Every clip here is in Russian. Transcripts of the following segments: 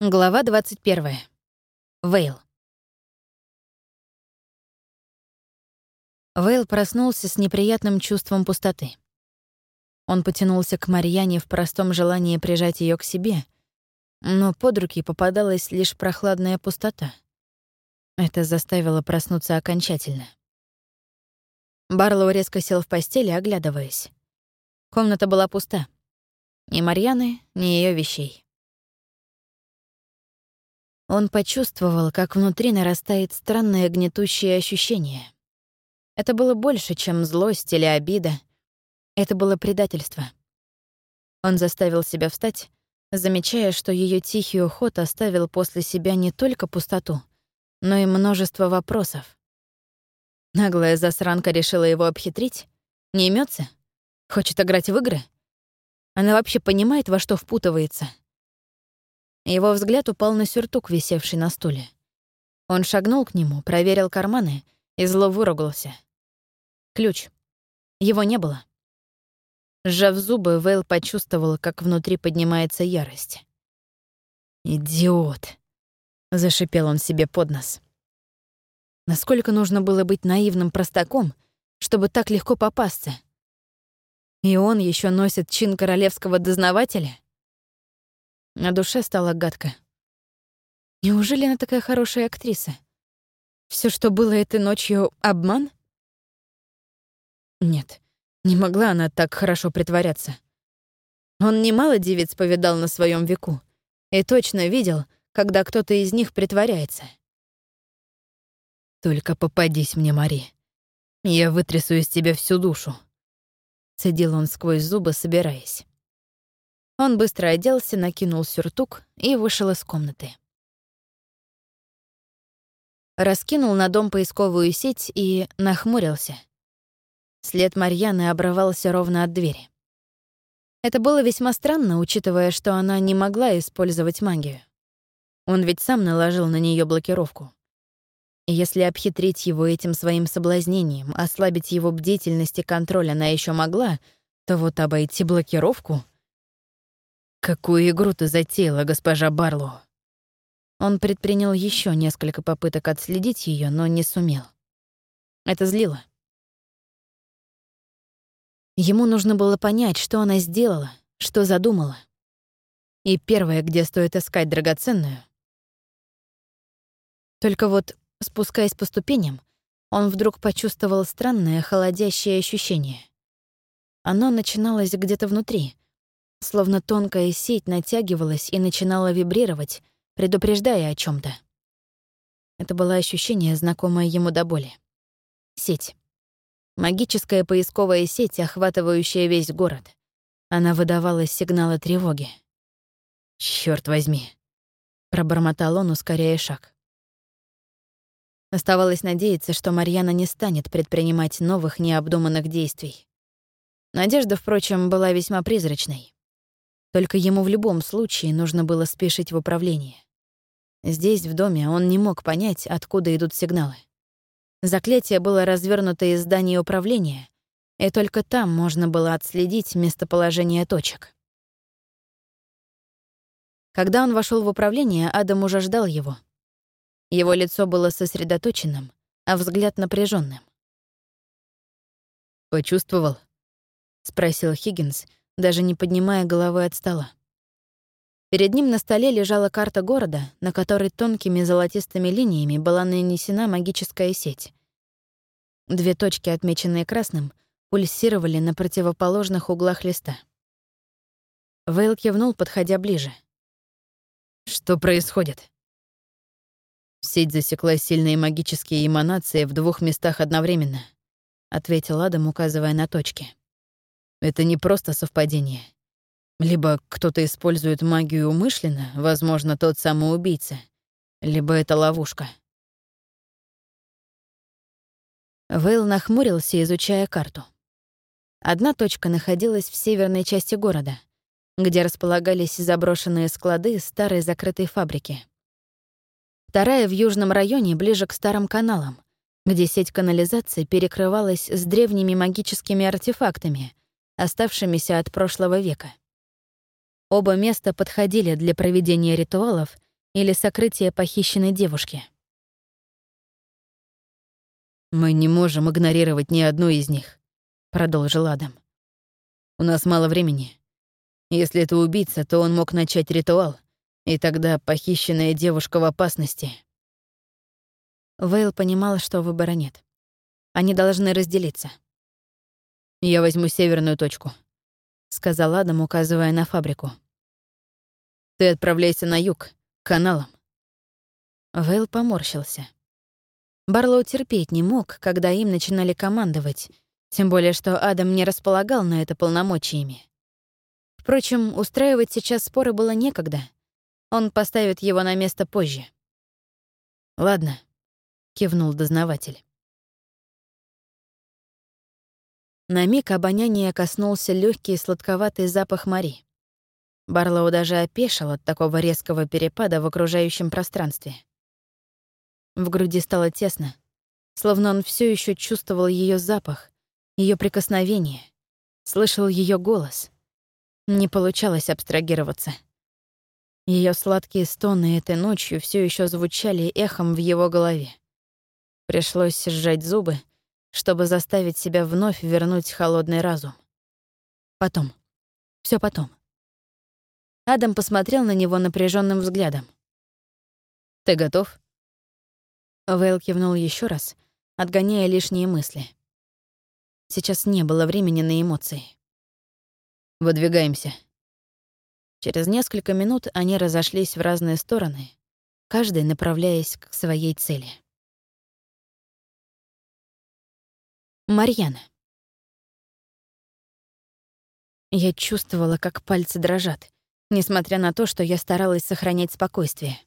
Глава 21. Вейл. Вейл проснулся с неприятным чувством пустоты. Он потянулся к Марьяне в простом желании прижать ее к себе, но под руки попадалась лишь прохладная пустота. Это заставило проснуться окончательно. Барлоу резко сел в постели, оглядываясь. Комната была пуста. Ни Марьяны, ни ее вещей. Он почувствовал, как внутри нарастает странное гнетущее ощущение. Это было больше, чем злость или обида. Это было предательство. Он заставил себя встать, замечая, что ее тихий уход оставил после себя не только пустоту, но и множество вопросов. Наглая засранка решила его обхитрить? Не имется? Хочет играть в игры? Она вообще понимает, во что впутывается? Его взгляд упал на сюртук, висевший на стуле. Он шагнул к нему, проверил карманы и зло выругался. Ключ. Его не было. Сжав зубы, Вейл почувствовал, как внутри поднимается ярость. «Идиот!» — зашипел он себе под нос. Насколько нужно было быть наивным простаком, чтобы так легко попасться? И он еще носит чин королевского дознавателя? На душе стало гадко. Неужели она такая хорошая актриса? Все, что было этой ночью, — обман? Нет, не могла она так хорошо притворяться. Он немало девиц повидал на своем веку и точно видел, когда кто-то из них притворяется. «Только попадись мне, Мари. Я вытрясу из тебя всю душу», — цедил он сквозь зубы, собираясь. Он быстро оделся, накинул сюртук и вышел из комнаты. Раскинул на дом поисковую сеть и нахмурился. След Марьяны обрывался ровно от двери. Это было весьма странно, учитывая, что она не могла использовать магию. Он ведь сам наложил на нее блокировку. И если обхитрить его этим своим соблазнением, ослабить его бдительность и контроль она еще могла, то вот обойти блокировку — «Какую игру ты затеяла, госпожа Барлоу?» Он предпринял еще несколько попыток отследить ее, но не сумел. Это злило. Ему нужно было понять, что она сделала, что задумала. И первое, где стоит искать драгоценную. Только вот, спускаясь по ступеням, он вдруг почувствовал странное холодящее ощущение. Оно начиналось где-то внутри, словно тонкая сеть натягивалась и начинала вибрировать, предупреждая о чем то Это было ощущение, знакомое ему до боли. Сеть. Магическая поисковая сеть, охватывающая весь город. Она выдавала сигналы тревоги. Черт возьми!» — пробормотал он, ускоряя шаг. Оставалось надеяться, что Марьяна не станет предпринимать новых необдуманных действий. Надежда, впрочем, была весьма призрачной. Только ему в любом случае нужно было спешить в управление. Здесь, в доме, он не мог понять, откуда идут сигналы. Заклятие было развернуто из здания управления, и только там можно было отследить местоположение точек. Когда он вошел в управление, Адам уже ждал его. Его лицо было сосредоточенным, а взгляд напряженным. «Почувствовал?» — спросил Хиггинс, даже не поднимая головы от стола. Перед ним на столе лежала карта города, на которой тонкими золотистыми линиями была нанесена магическая сеть. Две точки, отмеченные красным, пульсировали на противоположных углах листа. Вейл кивнул, подходя ближе. «Что происходит?» «Сеть засекла сильные магические эманации в двух местах одновременно», — ответил Адам, указывая на точки. Это не просто совпадение. Либо кто-то использует магию умышленно, возможно, тот самый убийца, либо это ловушка. Вейл нахмурился, изучая карту. Одна точка находилась в северной части города, где располагались заброшенные склады старой закрытой фабрики. Вторая в южном районе, ближе к старым каналам, где сеть канализации перекрывалась с древними магическими артефактами, оставшимися от прошлого века. Оба места подходили для проведения ритуалов или сокрытие похищенной девушки. «Мы не можем игнорировать ни одну из них», — продолжил Адам. «У нас мало времени. Если это убийца, то он мог начать ритуал, и тогда похищенная девушка в опасности». Вейл понимал, что выбора нет. Они должны разделиться. «Я возьму северную точку», — сказал Адам, указывая на фабрику. «Ты отправляйся на юг, каналом». Вейл поморщился. Барлоу терпеть не мог, когда им начинали командовать, тем более что Адам не располагал на это полномочиями. Впрочем, устраивать сейчас споры было некогда. Он поставит его на место позже. «Ладно», — кивнул дознаватель. На миг обоняния коснулся легкий сладковатый запах Мари. Барлоу даже опешил от такого резкого перепада в окружающем пространстве. В груди стало тесно, словно он все еще чувствовал ее запах, ее прикосновение, слышал ее голос. Не получалось абстрагироваться. Ее сладкие стоны этой ночью все еще звучали эхом в его голове. Пришлось сжать зубы чтобы заставить себя вновь вернуть холодный разум. Потом. все потом. Адам посмотрел на него напряженным взглядом. «Ты готов?» Вейл кивнул еще раз, отгоняя лишние мысли. Сейчас не было времени на эмоции. «Выдвигаемся». Через несколько минут они разошлись в разные стороны, каждый направляясь к своей цели. Марьяна. Я чувствовала, как пальцы дрожат, несмотря на то, что я старалась сохранять спокойствие.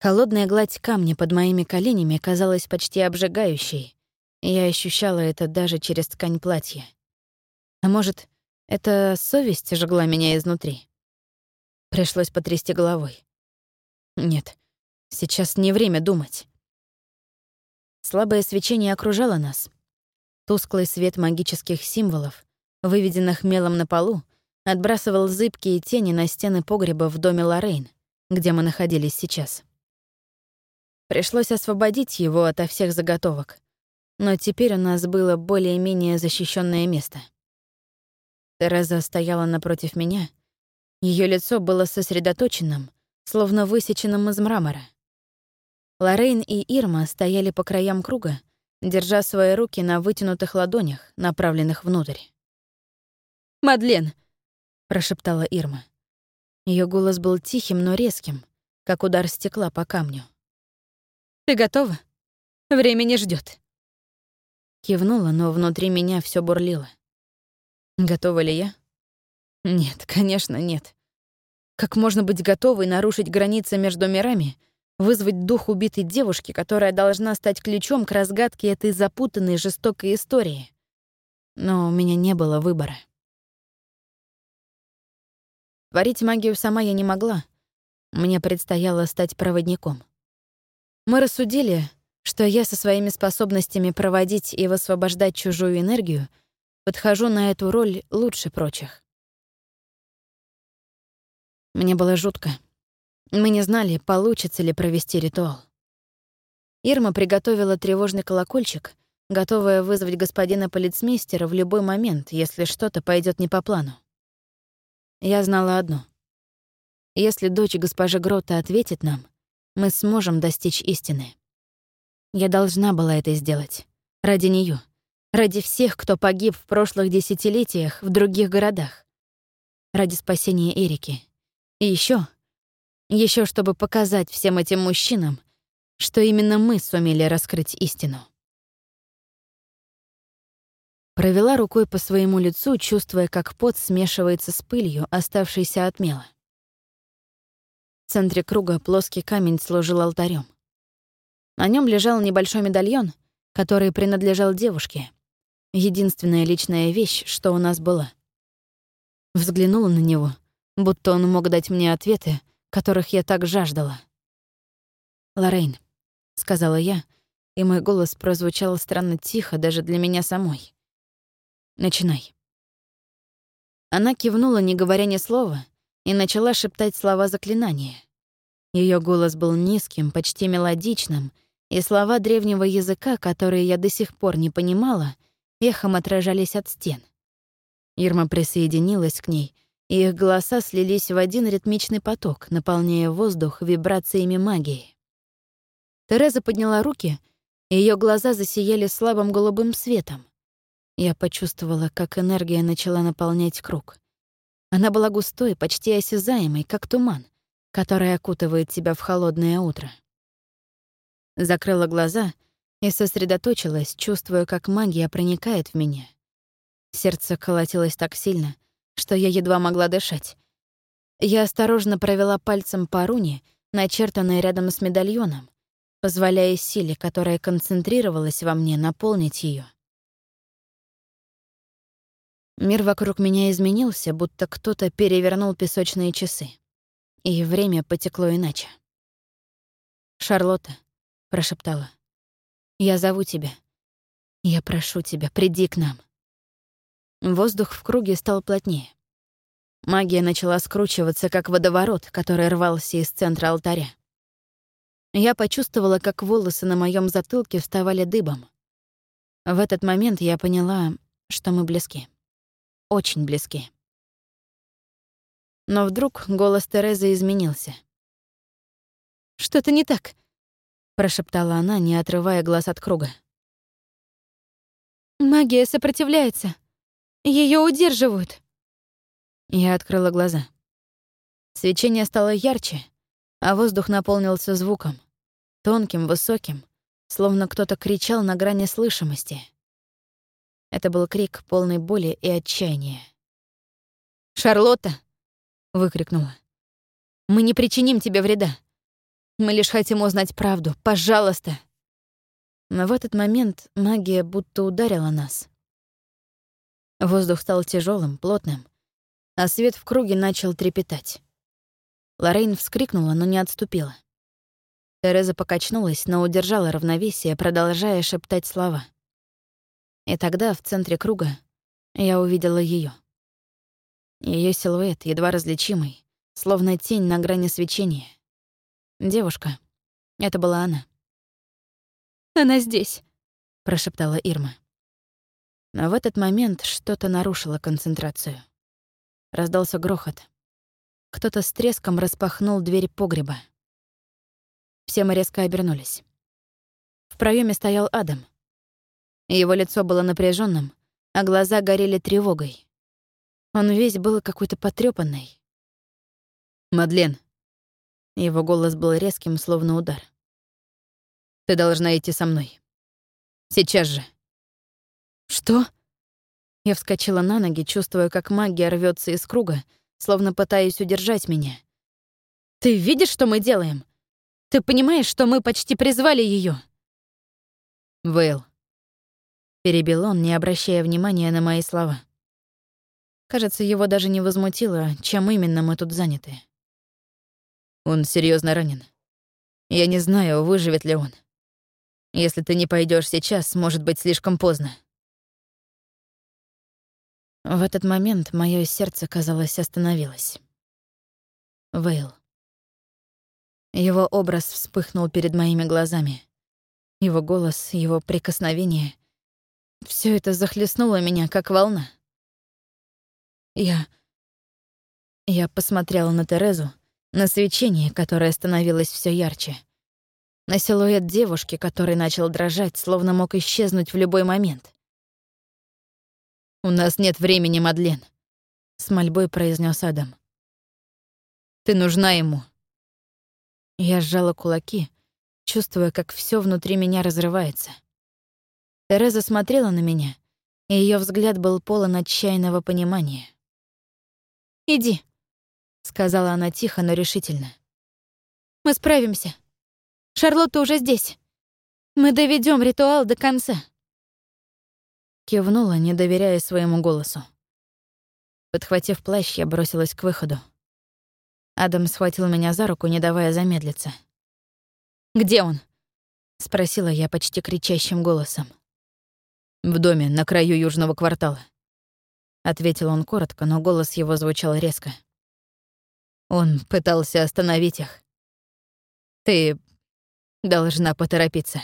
Холодная гладь камня под моими коленями казалась почти обжигающей, и я ощущала это даже через ткань платья. А может, это совесть жгла меня изнутри? Пришлось потрясти головой. Нет, сейчас не время думать. Слабое свечение окружало нас, Тусклый свет магических символов, выведенных мелом на полу, отбрасывал зыбкие тени на стены погреба в доме Лоррейн, где мы находились сейчас. Пришлось освободить его ото всех заготовок, но теперь у нас было более-менее защищенное место. Тереза стояла напротив меня. Ее лицо было сосредоточенным, словно высеченным из мрамора. Лоррейн и Ирма стояли по краям круга, держа свои руки на вытянутых ладонях, направленных внутрь. «Мадлен!» — прошептала Ирма. Ее голос был тихим, но резким, как удар стекла по камню. «Ты готова? Время не ждет. Кивнула, но внутри меня все бурлило. Готова ли я? Нет, конечно, нет. Как можно быть готовой нарушить границы между мирами — вызвать дух убитой девушки, которая должна стать ключом к разгадке этой запутанной жестокой истории. Но у меня не было выбора. Творить магию сама я не могла. Мне предстояло стать проводником. Мы рассудили, что я со своими способностями проводить и высвобождать чужую энергию подхожу на эту роль лучше прочих. Мне было жутко. Мы не знали, получится ли провести ритуал. Ирма приготовила тревожный колокольчик, готовая вызвать господина полицмейстера в любой момент, если что-то пойдет не по плану. Я знала одно. Если дочь госпожи Грота ответит нам, мы сможем достичь истины. Я должна была это сделать. Ради нее, Ради всех, кто погиб в прошлых десятилетиях в других городах. Ради спасения Эрики. И еще еще чтобы показать всем этим мужчинам, что именно мы сумели раскрыть истину. Провела рукой по своему лицу, чувствуя, как пот смешивается с пылью, оставшейся от мела. В центре круга плоский камень служил алтарем. На нем лежал небольшой медальон, который принадлежал девушке. Единственная личная вещь, что у нас была. Взглянула на него, будто он мог дать мне ответы, которых я так жаждала. «Лоррейн», — сказала я, и мой голос прозвучал странно тихо даже для меня самой. «Начинай». Она кивнула, не говоря ни слова, и начала шептать слова заклинания. Ее голос был низким, почти мелодичным, и слова древнего языка, которые я до сих пор не понимала, эхом отражались от стен. Ирма присоединилась к ней, их голоса слились в один ритмичный поток, наполняя воздух вибрациями магии. Тереза подняла руки, и ее глаза засияли слабым голубым светом. Я почувствовала, как энергия начала наполнять круг. Она была густой, почти осязаемой, как туман, который окутывает тебя в холодное утро. Закрыла глаза и сосредоточилась, чувствуя, как магия проникает в меня. Сердце колотилось так сильно, что я едва могла дышать. Я осторожно провела пальцем по руне, начертанной рядом с медальоном, позволяя силе, которая концентрировалась во мне, наполнить ее. Мир вокруг меня изменился, будто кто-то перевернул песочные часы. И время потекло иначе. «Шарлотта», — прошептала, — «я зову тебя. Я прошу тебя, приди к нам». Воздух в круге стал плотнее. Магия начала скручиваться, как водоворот, который рвался из центра алтаря. Я почувствовала, как волосы на моем затылке вставали дыбом. В этот момент я поняла, что мы близки. Очень близки. Но вдруг голос Терезы изменился. «Что-то не так», — прошептала она, не отрывая глаз от круга. «Магия сопротивляется. Ее удерживают». Я открыла глаза. Свечение стало ярче, а воздух наполнился звуком. Тонким, высоким, словно кто-то кричал на грани слышимости. Это был крик полной боли и отчаяния. «Шарлотта!» — выкрикнула. «Мы не причиним тебе вреда. Мы лишь хотим узнать правду. Пожалуйста!» Но в этот момент магия будто ударила нас. Воздух стал тяжелым, плотным, а свет в круге начал трепетать. Лорейн вскрикнула, но не отступила. Тереза покачнулась, но удержала равновесие, продолжая шептать слова. И тогда в центре круга я увидела ее. Ее силуэт, едва различимый, словно тень на грани свечения. Девушка. Это была она. «Она здесь», — прошептала Ирма. Но в этот момент что-то нарушило концентрацию. Раздался грохот. Кто-то с треском распахнул дверь погреба. Все мы резко обернулись. В проеме стоял Адам. Его лицо было напряженным, а глаза горели тревогой. Он весь был какой-то потрёпанный. «Мадлен». Его голос был резким, словно удар. «Ты должна идти со мной. Сейчас же». «Что?» Я вскочила на ноги, чувствуя, как магия рвется из круга, словно пытаясь удержать меня. «Ты видишь, что мы делаем? Ты понимаешь, что мы почти призвали ее? «Вейл», — перебил он, не обращая внимания на мои слова. Кажется, его даже не возмутило, чем именно мы тут заняты. Он серьезно ранен. Я не знаю, выживет ли он. Если ты не пойдешь сейчас, может быть слишком поздно. В этот момент мое сердце, казалось, остановилось. Вейл. Его образ вспыхнул перед моими глазами. Его голос, его прикосновение — все это захлестнуло меня, как волна. Я... Я посмотрела на Терезу, на свечение, которое становилось все ярче, на силуэт девушки, который начал дрожать, словно мог исчезнуть в любой момент. «У нас нет времени, Мадлен», — с мольбой произнес Адам. «Ты нужна ему». Я сжала кулаки, чувствуя, как все внутри меня разрывается. Тереза смотрела на меня, и ее взгляд был полон отчаянного понимания. «Иди», — сказала она тихо, но решительно. «Мы справимся. Шарлотта уже здесь. Мы доведем ритуал до конца». Кивнула, не доверяя своему голосу. Подхватив плащ, я бросилась к выходу. Адам схватил меня за руку, не давая замедлиться. «Где он?» — спросила я почти кричащим голосом. «В доме, на краю южного квартала», — ответил он коротко, но голос его звучал резко. Он пытался остановить их. Ты должна поторопиться.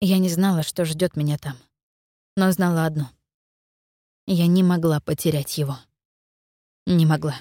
Я не знала, что ждет меня там, но знала одно. Я не могла потерять его. Не могла.